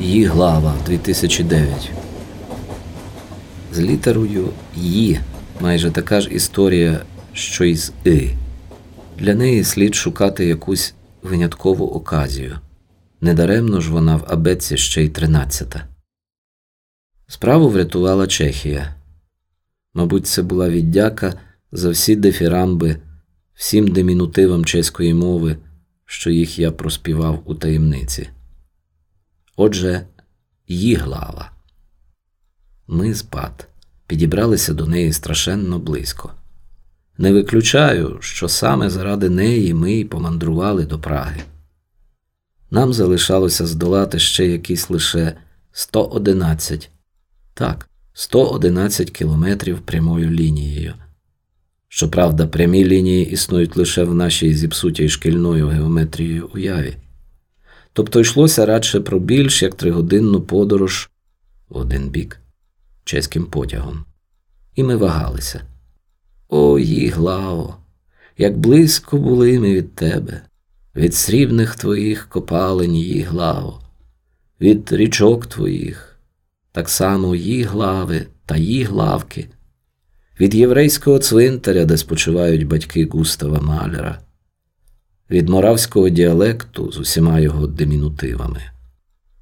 Їглава 2009. З літерою Ї майже така ж історія, що й з И. Для неї слід шукати якусь виняткову оказію. Недаремно ж вона в абетці ще й тринадцята. Справу врятувала Чехія. Мабуть, це була віддяка за всі дифірамби, всім демінутивам чеської мови, що їх я проспівав у таємниці. Отже, Їглава. Ми з Пат підібралися до неї страшенно близько. Не виключаю, що саме заради неї ми й помандрували до Праги. Нам залишалося здолати ще якісь лише 111, так, 111 кілометрів прямою лінією. Щоправда, прямі лінії існують лише в нашій зіпсутій шкільною геометрією уяві. Тобто йшлося радше про більш як тригодинну подорож в один бік чеським потягом. І ми вагалися. О, Їглао, як близько були ми від тебе, від срібних твоїх копалень Їглао, від річок твоїх, так само Їглави та Їглавки, від єврейського цвинтаря, де спочивають батьки Густава Малера, від моравського діалекту з усіма його демінутивами.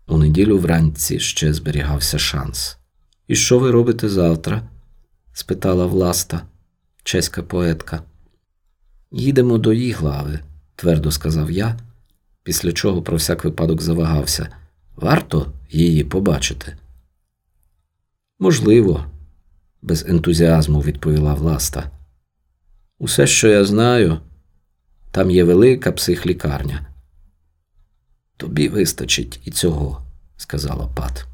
У неділю вранці ще зберігався шанс. І що ви робите завтра? спитала Власта, чеська поетка. Їдемо до Їглави, твердо сказав я, після чого про всяк випадок завагався. Варто її побачити. Можливо, без ентузіазму відповіла Власта. Усе, що я знаю, там є велика психлікарня. Тобі вистачить і цього, сказала Пат.